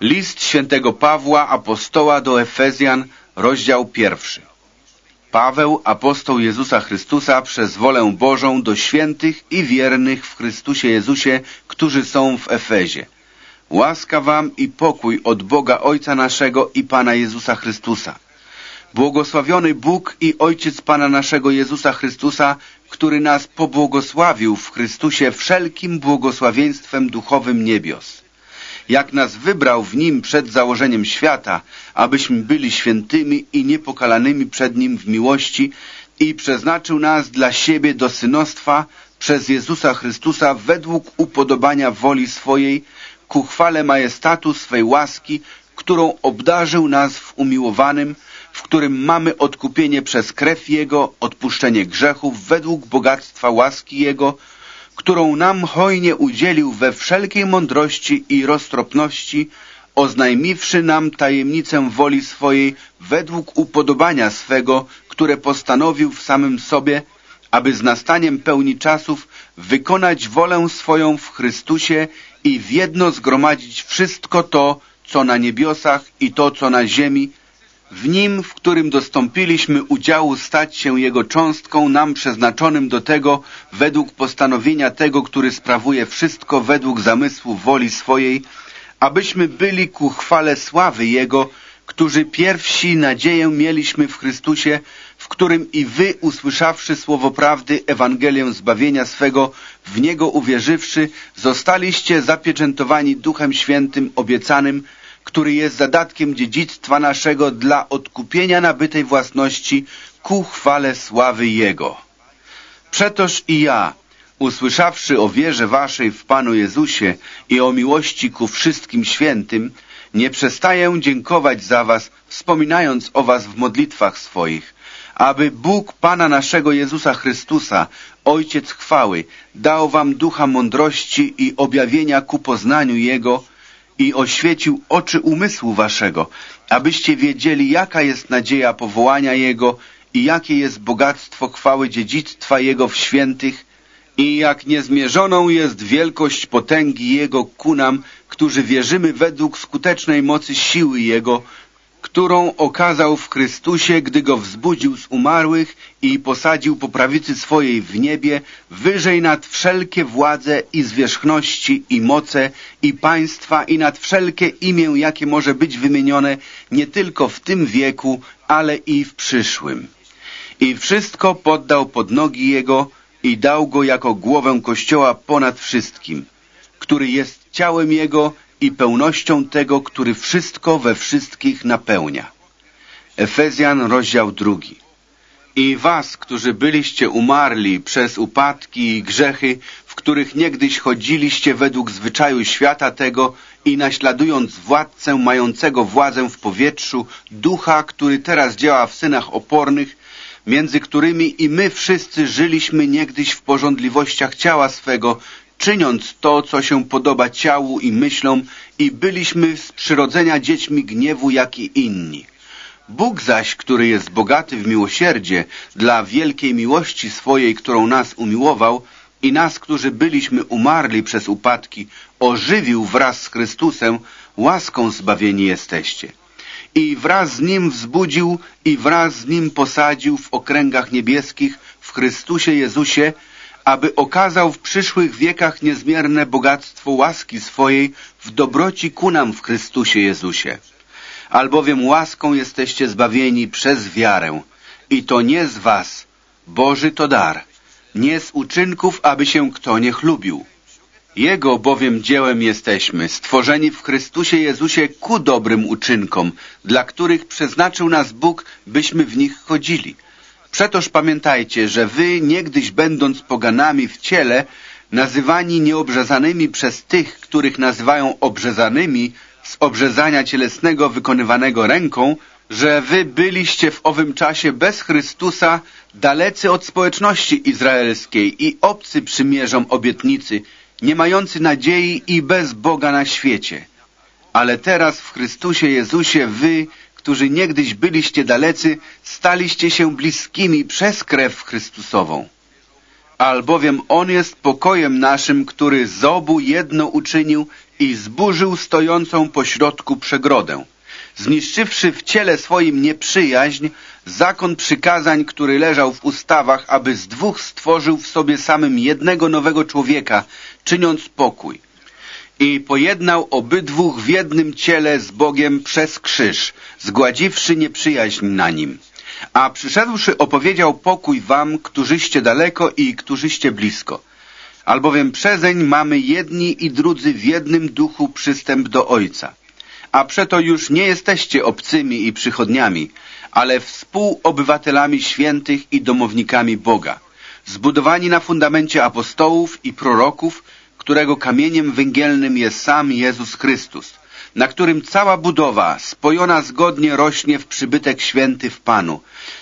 List świętego Pawła, apostoła do Efezjan, rozdział pierwszy. Paweł, apostoł Jezusa Chrystusa, przez wolę Bożą do świętych i wiernych w Chrystusie Jezusie, którzy są w Efezie. Łaska wam i pokój od Boga Ojca naszego i Pana Jezusa Chrystusa. Błogosławiony Bóg i Ojciec Pana naszego Jezusa Chrystusa, który nas pobłogosławił w Chrystusie wszelkim błogosławieństwem duchowym niebios jak nas wybrał w Nim przed założeniem świata, abyśmy byli świętymi i niepokalanymi przed Nim w miłości i przeznaczył nas dla siebie do synostwa przez Jezusa Chrystusa według upodobania woli swojej, ku chwale majestatu swej łaski, którą obdarzył nas w umiłowanym, w którym mamy odkupienie przez krew Jego, odpuszczenie grzechów według bogactwa łaski Jego, którą nam hojnie udzielił we wszelkiej mądrości i roztropności, oznajmiwszy nam tajemnicę woli swojej według upodobania swego, które postanowił w samym sobie, aby z nastaniem pełni czasów wykonać wolę swoją w Chrystusie i w jedno zgromadzić wszystko to, co na niebiosach i to, co na ziemi, w nim, w którym dostąpiliśmy udziału stać się Jego cząstką nam przeznaczonym do tego według postanowienia tego, który sprawuje wszystko według zamysłu woli swojej, abyśmy byli ku chwale sławy Jego, którzy pierwsi nadzieję mieliśmy w Chrystusie, w którym i wy, usłyszawszy słowo prawdy, Ewangelię zbawienia swego, w Niego uwierzywszy, zostaliście zapieczętowani Duchem Świętym obiecanym, który jest zadatkiem dziedzictwa naszego dla odkupienia nabytej własności ku chwale sławy Jego. Przetoż i ja, usłyszawszy o wierze waszej w Panu Jezusie i o miłości ku wszystkim świętym, nie przestaję dziękować za was, wspominając o was w modlitwach swoich, aby Bóg Pana naszego Jezusa Chrystusa, Ojciec chwały, dał wam ducha mądrości i objawienia ku poznaniu Jego, i oświecił oczy umysłu waszego, abyście wiedzieli, jaka jest nadzieja powołania Jego i jakie jest bogactwo chwały dziedzictwa Jego w świętych i jak niezmierzoną jest wielkość potęgi Jego ku nam, którzy wierzymy według skutecznej mocy siły Jego, którą okazał w Chrystusie, gdy Go wzbudził z umarłych i posadził po prawicy swojej w niebie, wyżej nad wszelkie władze i zwierzchności i moce i państwa i nad wszelkie imię, jakie może być wymienione nie tylko w tym wieku, ale i w przyszłym. I wszystko poddał pod nogi Jego i dał Go jako głowę Kościoła ponad wszystkim, który jest ciałem Jego i pełnością tego, który wszystko we wszystkich napełnia. Efezjan, rozdział drugi. I was, którzy byliście umarli przez upadki i grzechy, w których niegdyś chodziliście według zwyczaju świata tego i naśladując władcę mającego władzę w powietrzu, ducha, który teraz działa w synach opornych, między którymi i my wszyscy żyliśmy niegdyś w porządliwościach ciała swego, czyniąc to, co się podoba ciału i myślom i byliśmy z przyrodzenia dziećmi gniewu, jak i inni. Bóg zaś, który jest bogaty w miłosierdzie, dla wielkiej miłości swojej, którą nas umiłował i nas, którzy byliśmy umarli przez upadki, ożywił wraz z Chrystusem, łaską zbawieni jesteście. I wraz z Nim wzbudził i wraz z Nim posadził w okręgach niebieskich w Chrystusie Jezusie, aby okazał w przyszłych wiekach niezmierne bogactwo łaski swojej w dobroci ku nam w Chrystusie Jezusie. Albowiem łaską jesteście zbawieni przez wiarę i to nie z was, Boży to dar, nie z uczynków, aby się kto nie chlubił. Jego bowiem dziełem jesteśmy, stworzeni w Chrystusie Jezusie ku dobrym uczynkom, dla których przeznaczył nas Bóg, byśmy w nich chodzili – Przetoż pamiętajcie, że wy, niegdyś będąc poganami w ciele, nazywani nieobrzezanymi przez tych, których nazywają obrzezanymi z obrzezania cielesnego wykonywanego ręką, że wy byliście w owym czasie bez Chrystusa dalecy od społeczności izraelskiej i obcy przymierzom obietnicy, nie mający nadziei i bez Boga na świecie. Ale teraz w Chrystusie Jezusie wy, którzy niegdyś byliście dalecy, staliście się bliskimi przez krew Chrystusową. Albowiem On jest pokojem naszym, który z obu jedno uczynił i zburzył stojącą pośrodku przegrodę. Zniszczywszy w ciele swoim nieprzyjaźń, zakon przykazań, który leżał w ustawach, aby z dwóch stworzył w sobie samym jednego nowego człowieka, czyniąc pokój. I pojednał obydwóch w jednym ciele z Bogiem przez krzyż, zgładziwszy nieprzyjaźń na nim. A przyszedłszy opowiedział pokój wam, którzyście daleko i którzyście blisko. Albowiem przezeń mamy jedni i drudzy w jednym duchu przystęp do Ojca. A przeto już nie jesteście obcymi i przychodniami, ale współobywatelami świętych i domownikami Boga, zbudowani na fundamencie apostołów i proroków, którego kamieniem węgielnym jest sam Jezus Chrystus, na którym cała budowa spojona zgodnie rośnie w przybytek święty w Panu,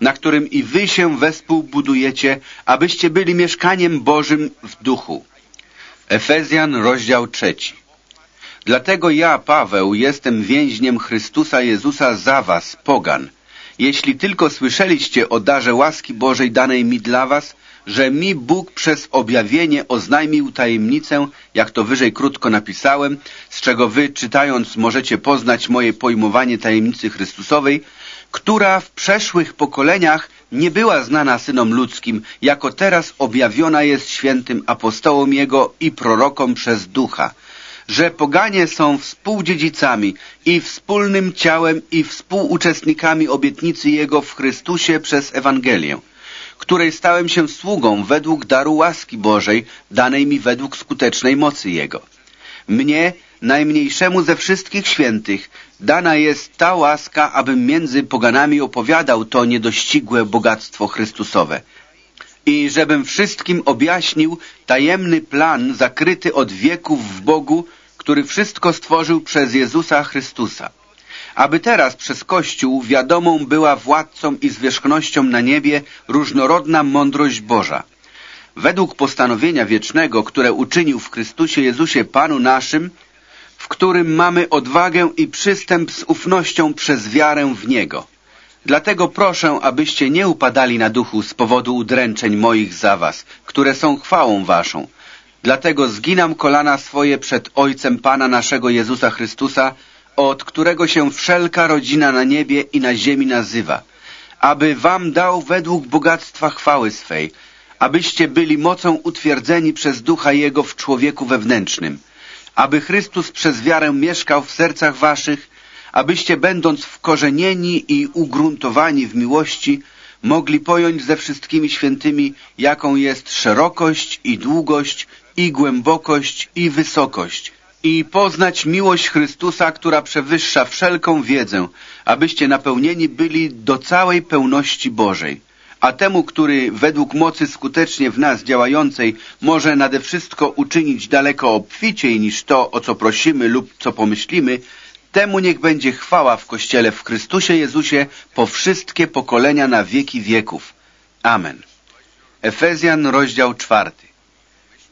na którym i wy się wespół budujecie, abyście byli mieszkaniem Bożym w duchu. Efezjan, rozdział trzeci. Dlatego ja, Paweł, jestem więźniem Chrystusa Jezusa za was, pogan. Jeśli tylko słyszeliście o darze łaski Bożej danej mi dla was, że mi Bóg przez objawienie oznajmił tajemnicę, jak to wyżej krótko napisałem, z czego wy, czytając, możecie poznać moje pojmowanie tajemnicy Chrystusowej, która w przeszłych pokoleniach nie była znana synom ludzkim, jako teraz objawiona jest świętym apostołom Jego i prorokom przez Ducha, że poganie są współdziedzicami i wspólnym ciałem i współuczestnikami obietnicy Jego w Chrystusie przez Ewangelię, której stałem się sługą według daru łaski Bożej, danej mi według skutecznej mocy Jego. Mnie, najmniejszemu ze wszystkich świętych, dana jest ta łaska, abym między poganami opowiadał to niedościgłe bogactwo Chrystusowe i żebym wszystkim objaśnił tajemny plan zakryty od wieków w Bogu, który wszystko stworzył przez Jezusa Chrystusa. Aby teraz przez Kościół wiadomą była władcą i zwierzchnością na niebie różnorodna mądrość Boża. Według postanowienia wiecznego, które uczynił w Chrystusie Jezusie Panu naszym, w którym mamy odwagę i przystęp z ufnością przez wiarę w Niego. Dlatego proszę, abyście nie upadali na duchu z powodu udręczeń moich za was, które są chwałą waszą. Dlatego zginam kolana swoje przed Ojcem Pana naszego Jezusa Chrystusa, od którego się wszelka rodzina na niebie i na ziemi nazywa, aby wam dał według bogactwa chwały swej, abyście byli mocą utwierdzeni przez Ducha Jego w człowieku wewnętrznym, aby Chrystus przez wiarę mieszkał w sercach waszych, abyście będąc wkorzenieni i ugruntowani w miłości, mogli pojąć ze wszystkimi świętymi, jaką jest szerokość i długość i głębokość i wysokość i poznać miłość Chrystusa, która przewyższa wszelką wiedzę, abyście napełnieni byli do całej pełności Bożej. A temu, który według mocy skutecznie w nas działającej może nade wszystko uczynić daleko obficiej niż to, o co prosimy lub co pomyślimy, temu niech będzie chwała w Kościele w Chrystusie Jezusie po wszystkie pokolenia na wieki wieków. Amen. Efezjan, rozdział czwarty.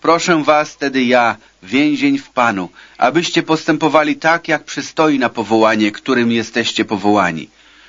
Proszę was tedy ja, więzień w Panu, abyście postępowali tak, jak przystoi na powołanie, którym jesteście powołani,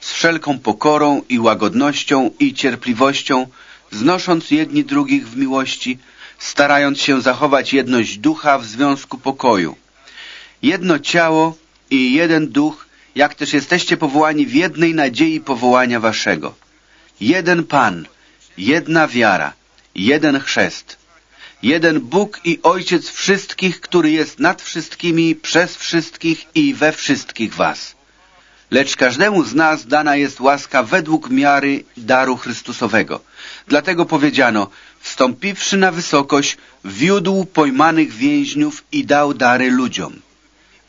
z wszelką pokorą i łagodnością i cierpliwością, znosząc jedni drugich w miłości, starając się zachować jedność ducha w związku pokoju. Jedno ciało i jeden duch, jak też jesteście powołani w jednej nadziei powołania waszego. Jeden Pan, jedna wiara, jeden chrzest, jeden Bóg i Ojciec wszystkich, który jest nad wszystkimi, przez wszystkich i we wszystkich was. Lecz każdemu z nas dana jest łaska według miary daru Chrystusowego. Dlatego powiedziano, wstąpiwszy na wysokość, wiódł pojmanych więźniów i dał dary ludziom.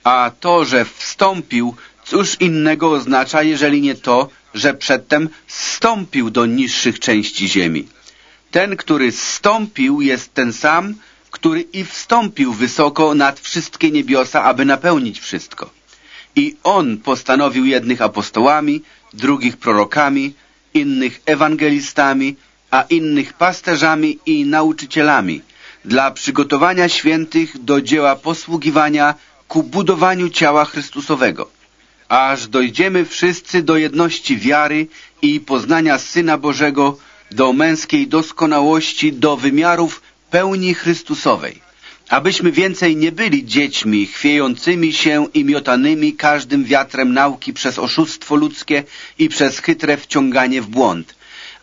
A to, że wstąpił, cóż innego oznacza, jeżeli nie to, że przedtem zstąpił do niższych części ziemi. Ten, który zstąpił, jest ten sam, który i wstąpił wysoko nad wszystkie niebiosa, aby napełnić wszystko. I On postanowił jednych apostołami, drugich prorokami, innych ewangelistami, a innych pasterzami i nauczycielami, dla przygotowania świętych do dzieła posługiwania ku budowaniu ciała Chrystusowego, aż dojdziemy wszyscy do jedności wiary i poznania Syna Bożego, do męskiej doskonałości, do wymiarów pełni Chrystusowej, abyśmy więcej nie byli dziećmi chwiejącymi się i miotanymi każdym wiatrem nauki przez oszustwo ludzkie i przez chytre wciąganie w błąd,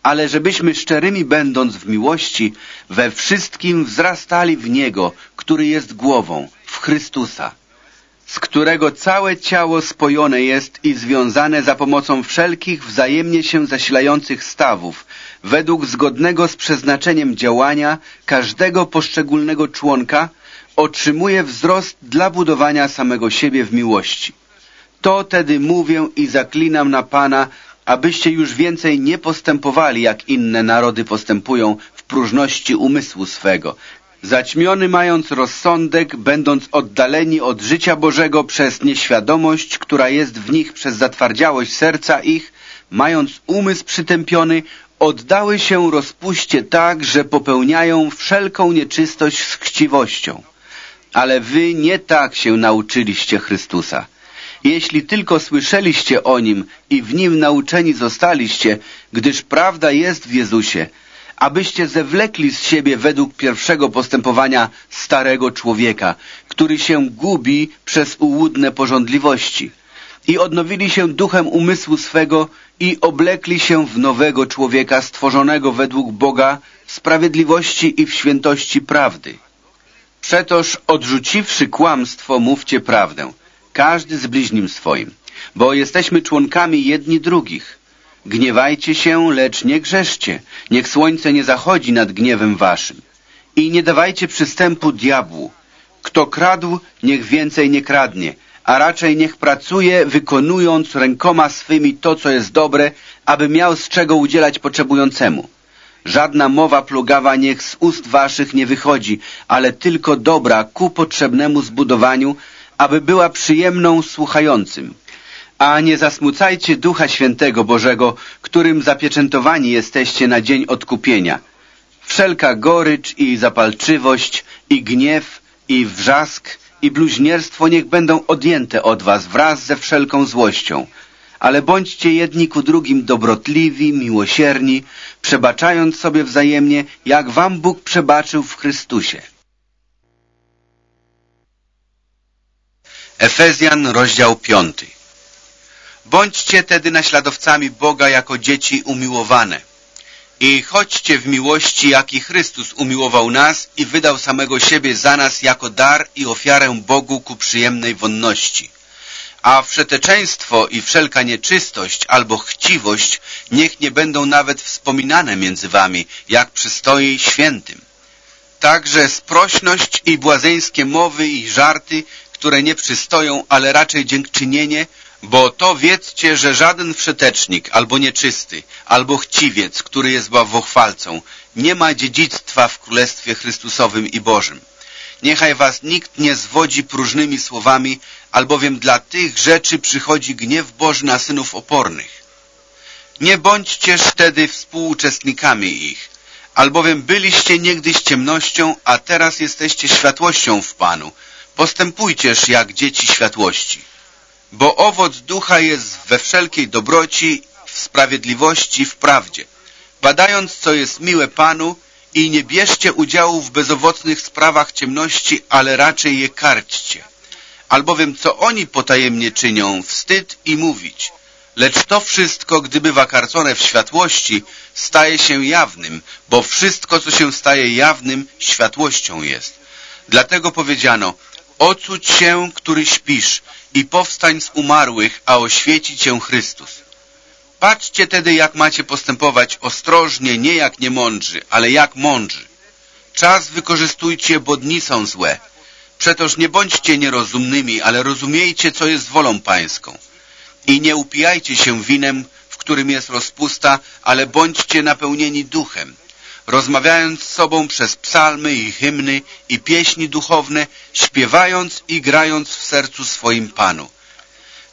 ale żebyśmy szczerymi będąc w miłości, we wszystkim wzrastali w Niego, który jest głową, w Chrystusa, z którego całe ciało spojone jest i związane za pomocą wszelkich wzajemnie się zasilających stawów, według zgodnego z przeznaczeniem działania każdego poszczególnego członka, otrzymuje wzrost dla budowania samego siebie w miłości. To tedy mówię i zaklinam na Pana, abyście już więcej nie postępowali, jak inne narody postępują w próżności umysłu swego, zaćmiony mając rozsądek, będąc oddaleni od życia Bożego przez nieświadomość, która jest w nich przez zatwardziałość serca ich, mając umysł przytępiony, oddały się rozpuście tak, że popełniają wszelką nieczystość z chciwością. Ale wy nie tak się nauczyliście Chrystusa. Jeśli tylko słyszeliście o Nim i w Nim nauczeni zostaliście, gdyż prawda jest w Jezusie, abyście zewlekli z siebie według pierwszego postępowania starego człowieka, który się gubi przez ułudne porządliwości i odnowili się duchem umysłu swego i oblekli się w nowego człowieka stworzonego według Boga w sprawiedliwości i w świętości prawdy. Przetoż odrzuciwszy kłamstwo, mówcie prawdę, każdy z bliźnim swoim, bo jesteśmy członkami jedni drugich. Gniewajcie się, lecz nie grzeszcie, niech słońce nie zachodzi nad gniewem waszym. I nie dawajcie przystępu diabłu. Kto kradł, niech więcej nie kradnie, a raczej niech pracuje, wykonując rękoma swymi to, co jest dobre, aby miał z czego udzielać potrzebującemu. Żadna mowa plugawa niech z ust waszych nie wychodzi, ale tylko dobra ku potrzebnemu zbudowaniu, aby była przyjemną słuchającym. A nie zasmucajcie Ducha Świętego Bożego, którym zapieczętowani jesteście na dzień odkupienia. Wszelka gorycz i zapalczywość, i gniew, i wrzask, i bluźnierstwo niech będą odjęte od was wraz ze wszelką złością. Ale bądźcie jedni ku drugim dobrotliwi, miłosierni, przebaczając sobie wzajemnie, jak wam Bóg przebaczył w Chrystusie. Efezjan, rozdział piąty. Bądźcie tedy naśladowcami Boga jako dzieci umiłowane. I chodźcie w miłości, jaki Chrystus umiłował nas i wydał samego siebie za nas jako dar i ofiarę Bogu ku przyjemnej wonności. A wszeteczeństwo i wszelka nieczystość albo chciwość niech nie będą nawet wspominane między wami, jak przystoi świętym. Także sprośność i błazeńskie mowy i żarty, które nie przystoją, ale raczej dziękczynienie, bo to wiedzcie, że żaden wszetecznik, albo nieczysty, albo chciwiec, który jest bałwochwalcą, nie ma dziedzictwa w Królestwie Chrystusowym i Bożym. Niechaj was nikt nie zwodzi próżnymi słowami, albowiem dla tych rzeczy przychodzi gniew Boży na synów opornych. Nie bądźcież wtedy współuczestnikami ich, albowiem byliście niegdyś ciemnością, a teraz jesteście światłością w Panu. Postępujcież jak dzieci światłości. Bo owoc ducha jest we wszelkiej dobroci, w sprawiedliwości, w prawdzie. Badając, co jest miłe Panu i nie bierzcie udziału w bezowocnych sprawach ciemności, ale raczej je karćcie. Albowiem co oni potajemnie czynią, wstyd i mówić. Lecz to wszystko, gdy bywa karcone w światłości, staje się jawnym, bo wszystko, co się staje jawnym, światłością jest. Dlatego powiedziano, Ocuć się, który śpisz i powstań z umarłych, a oświeci cię Chrystus. Patrzcie tedy, jak macie postępować ostrożnie, nie jak niemądrzy, ale jak mądrzy. Czas wykorzystujcie, bo dni są złe. Przetoż nie bądźcie nierozumnymi, ale rozumiejcie, co jest wolą pańską. I nie upijajcie się winem, w którym jest rozpusta, ale bądźcie napełnieni duchem rozmawiając z sobą przez psalmy i hymny i pieśni duchowne, śpiewając i grając w sercu swoim Panu.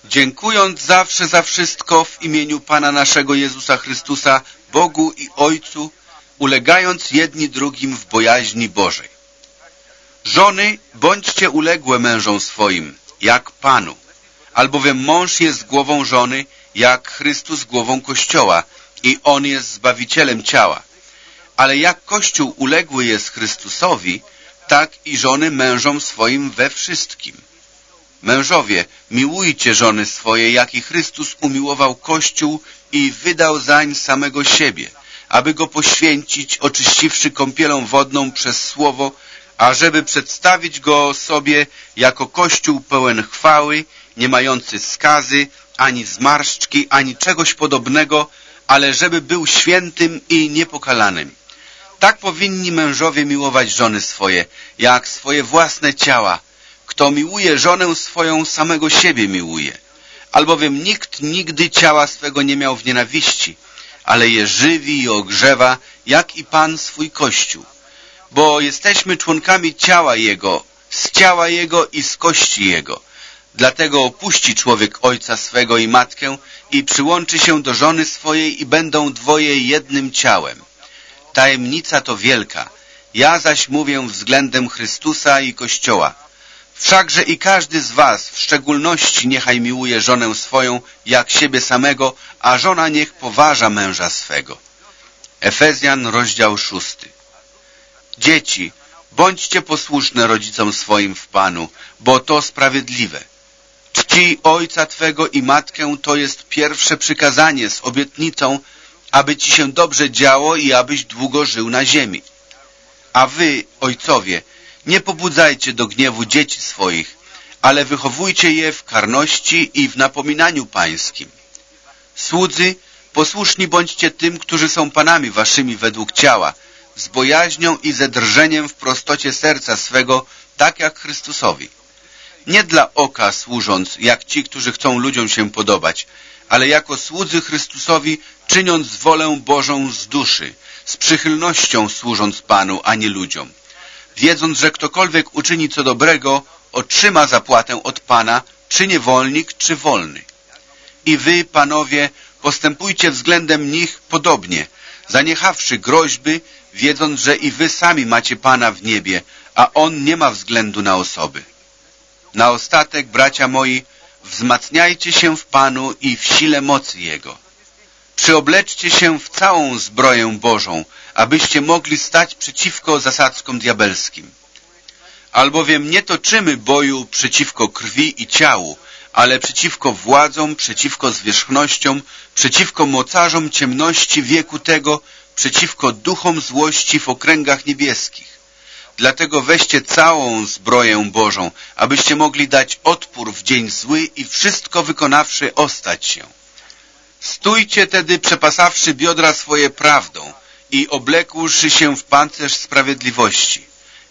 Dziękując zawsze za wszystko w imieniu Pana naszego Jezusa Chrystusa, Bogu i Ojcu, ulegając jedni drugim w bojaźni Bożej. Żony, bądźcie uległe mężom swoim, jak Panu, albowiem mąż jest głową żony, jak Chrystus głową Kościoła i On jest Zbawicielem ciała ale jak Kościół uległy jest Chrystusowi, tak i żony mężom swoim we wszystkim. Mężowie, miłujcie żony swoje, jak i Chrystus umiłował Kościół i wydał zań samego siebie, aby go poświęcić, oczyściwszy kąpielą wodną przez słowo, ażeby przedstawić go sobie jako Kościół pełen chwały, nie mający skazy, ani zmarszczki, ani czegoś podobnego, ale żeby był świętym i niepokalanym. Tak powinni mężowie miłować żony swoje, jak swoje własne ciała. Kto miłuje żonę swoją, samego siebie miłuje. Albowiem nikt nigdy ciała swego nie miał w nienawiści, ale je żywi i ogrzewa, jak i Pan swój Kościół. Bo jesteśmy członkami ciała Jego, z ciała Jego i z kości Jego. Dlatego opuści człowiek ojca swego i matkę i przyłączy się do żony swojej i będą dwoje jednym ciałem. Tajemnica to wielka. Ja zaś mówię względem Chrystusa i Kościoła. Wszakże i każdy z was w szczególności niechaj miłuje żonę swoją jak siebie samego, a żona niech poważa męża swego. Efezjan, rozdział szósty. Dzieci, bądźcie posłuszne rodzicom swoim w Panu, bo to sprawiedliwe. Czci ojca Twego i matkę to jest pierwsze przykazanie z obietnicą, aby Ci się dobrze działo i abyś długo żył na ziemi. A Wy, ojcowie, nie pobudzajcie do gniewu dzieci swoich, ale wychowujcie je w karności i w napominaniu pańskim. Słudzy, posłuszni bądźcie tym, którzy są panami waszymi według ciała, z bojaźnią i ze drżeniem w prostocie serca swego, tak jak Chrystusowi. Nie dla oka służąc, jak ci, którzy chcą ludziom się podobać, ale jako słudzy Chrystusowi, czyniąc wolę Bożą z duszy, z przychylnością służąc Panu, a nie ludziom. Wiedząc, że ktokolwiek uczyni co dobrego, otrzyma zapłatę od Pana, czy niewolnik, czy wolny. I wy, panowie, postępujcie względem nich podobnie, zaniechawszy groźby, wiedząc, że i wy sami macie Pana w niebie, a On nie ma względu na osoby. Na ostatek, bracia moi, wzmacniajcie się w Panu i w sile mocy Jego. Przyobleczcie się w całą zbroję Bożą, abyście mogli stać przeciwko zasadzkom diabelskim. Albowiem nie toczymy boju przeciwko krwi i ciału, ale przeciwko władzom, przeciwko zwierzchnościom, przeciwko mocarzom ciemności wieku tego, przeciwko duchom złości w okręgach niebieskich. Dlatego weźcie całą zbroję Bożą, abyście mogli dać odpór w dzień zły i wszystko wykonawszy ostać się. Stójcie tedy przepasawszy biodra swoje prawdą i oblekłszy się w pancerz sprawiedliwości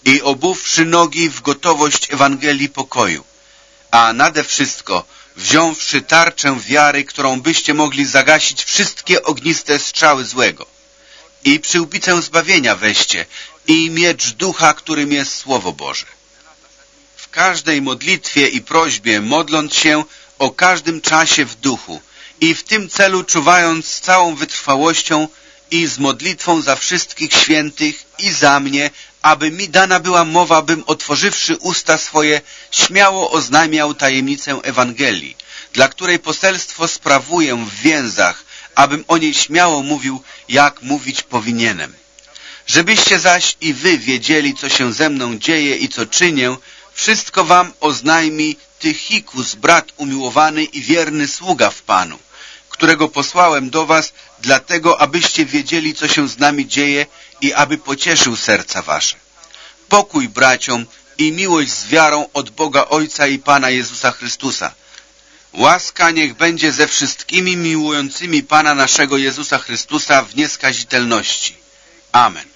i obuwszy nogi w gotowość Ewangelii pokoju, a nade wszystko wziąwszy tarczę wiary, którą byście mogli zagasić wszystkie ogniste strzały złego. I przyłbicę zbawienia weźcie i miecz ducha, którym jest Słowo Boże. W każdej modlitwie i prośbie modląc się o każdym czasie w duchu i w tym celu czuwając z całą wytrwałością i z modlitwą za wszystkich świętych i za mnie, aby mi dana była mowa, bym otworzywszy usta swoje, śmiało oznajmiał tajemnicę Ewangelii, dla której poselstwo sprawuję w więzach, abym o niej śmiało mówił, jak mówić powinienem. Żebyście zaś i wy wiedzieli, co się ze mną dzieje i co czynię, wszystko wam oznajmi Tychikus, brat umiłowany i wierny sługa w Panu, którego posłałem do was, dlatego abyście wiedzieli, co się z nami dzieje i aby pocieszył serca wasze. Pokój braciom i miłość z wiarą od Boga Ojca i Pana Jezusa Chrystusa. Łaska niech będzie ze wszystkimi miłującymi Pana naszego Jezusa Chrystusa w nieskazitelności. Amen.